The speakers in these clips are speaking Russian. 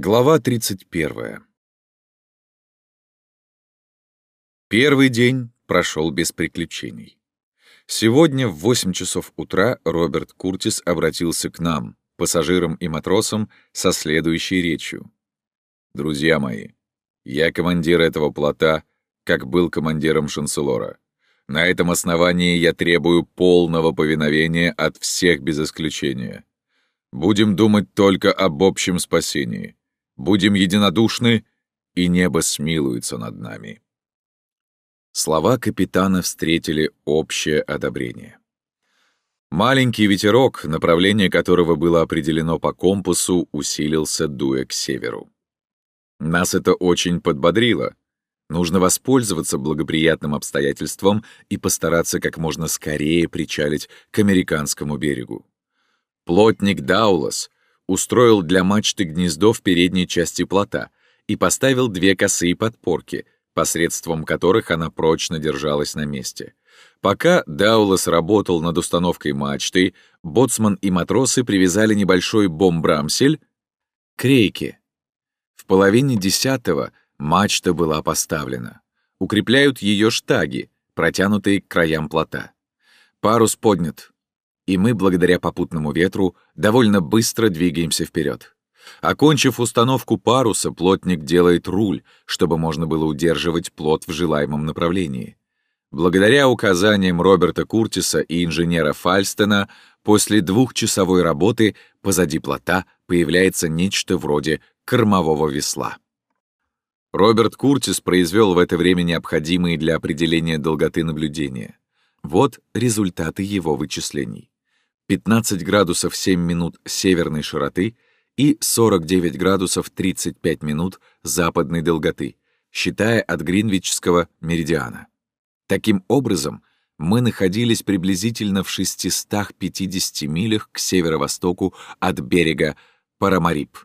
Глава 31. Первый день прошел без приключений. Сегодня в 8 часов утра Роберт Куртис обратился к нам, пассажирам и матросам, со следующей речью. «Друзья мои, я командир этого плота, как был командиром Шанселора. На этом основании я требую полного повиновения от всех без исключения. Будем думать только об общем спасении. Будем единодушны, и небо смилуется над нами». Слова капитана встретили общее одобрение. Маленький ветерок, направление которого было определено по компасу, усилился, дуя к северу. Нас это очень подбодрило. Нужно воспользоваться благоприятным обстоятельством и постараться как можно скорее причалить к американскому берегу. Плотник Даулас устроил для мачты гнездо в передней части плота и поставил две косые подпорки, посредством которых она прочно держалась на месте. Пока Даулас работал над установкой мачты, боцман и матросы привязали небольшой бомбрамсель к рейке. В половине десятого Мачта была поставлена. Укрепляют ее штаги, протянутые к краям плота. Парус поднят, и мы, благодаря попутному ветру, довольно быстро двигаемся вперед. Окончив установку паруса, плотник делает руль, чтобы можно было удерживать плот в желаемом направлении. Благодаря указаниям Роберта Куртиса и инженера Фальстена, после двухчасовой работы позади плота появляется нечто вроде кормового весла. Роберт Куртис произвел в это время необходимые для определения долготы наблюдения. Вот результаты его вычислений. 15 градусов 7 минут северной широты и 49 градусов 35 минут западной долготы, считая от Гринвичского меридиана. Таким образом, мы находились приблизительно в 650 милях к северо-востоку от берега Парамарип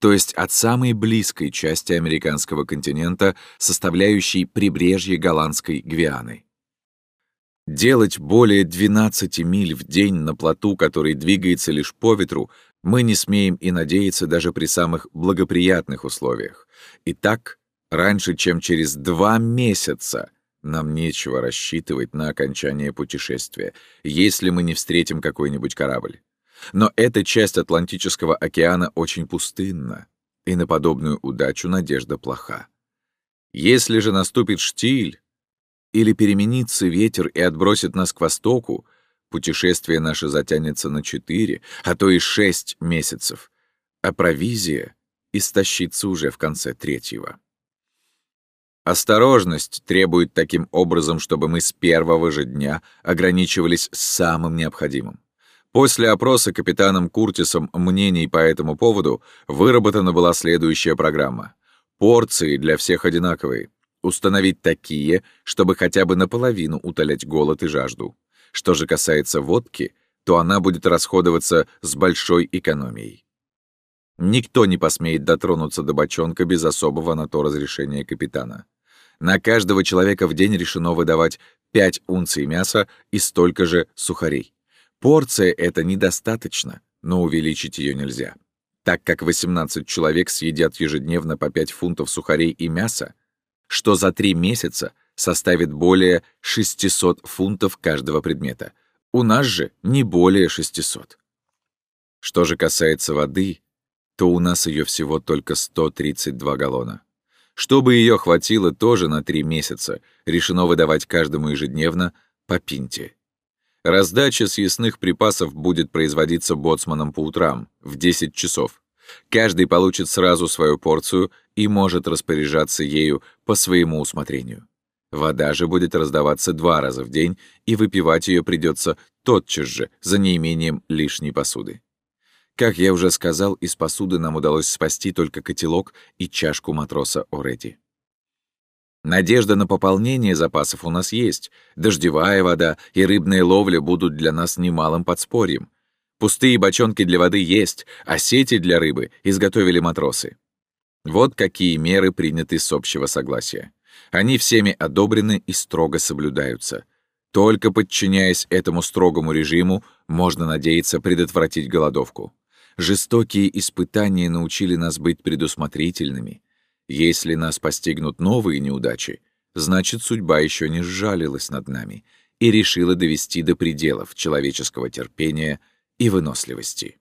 то есть от самой близкой части американского континента, составляющей прибрежье голландской Гвианы. Делать более 12 миль в день на плоту, который двигается лишь по ветру, мы не смеем и надеяться даже при самых благоприятных условиях. Итак, раньше, чем через два месяца, нам нечего рассчитывать на окончание путешествия, если мы не встретим какой-нибудь корабль. Но эта часть Атлантического океана очень пустынна, и на подобную удачу надежда плоха. Если же наступит штиль, или переменится ветер и отбросит нас к востоку, путешествие наше затянется на четыре, а то и шесть месяцев, а провизия истощится уже в конце третьего. Осторожность требует таким образом, чтобы мы с первого же дня ограничивались самым необходимым. После опроса капитаном Куртисом мнений по этому поводу выработана была следующая программа. Порции для всех одинаковые. Установить такие, чтобы хотя бы наполовину утолять голод и жажду. Что же касается водки, то она будет расходоваться с большой экономией. Никто не посмеет дотронуться до бочонка без особого на то разрешения капитана. На каждого человека в день решено выдавать 5 унций мяса и столько же сухарей. Порция эта недостаточно, но увеличить ее нельзя. Так как 18 человек съедят ежедневно по 5 фунтов сухарей и мяса, что за 3 месяца составит более 600 фунтов каждого предмета. У нас же не более 600. Что же касается воды, то у нас ее всего только 132 галлона. Чтобы ее хватило тоже на 3 месяца, решено выдавать каждому ежедневно по пинте. Раздача съестных припасов будет производиться боцманом по утрам, в 10 часов. Каждый получит сразу свою порцию и может распоряжаться ею по своему усмотрению. Вода же будет раздаваться два раза в день, и выпивать ее придется тотчас же, за неимением лишней посуды. Как я уже сказал, из посуды нам удалось спасти только котелок и чашку матроса Ореди. Надежда на пополнение запасов у нас есть. Дождевая вода и рыбная ловля будут для нас немалым подспорьем. Пустые бочонки для воды есть, а сети для рыбы изготовили матросы. Вот какие меры приняты с общего согласия. Они всеми одобрены и строго соблюдаются. Только подчиняясь этому строгому режиму, можно надеяться предотвратить голодовку. Жестокие испытания научили нас быть предусмотрительными. Если нас постигнут новые неудачи, значит, судьба еще не сжалилась над нами и решила довести до пределов человеческого терпения и выносливости.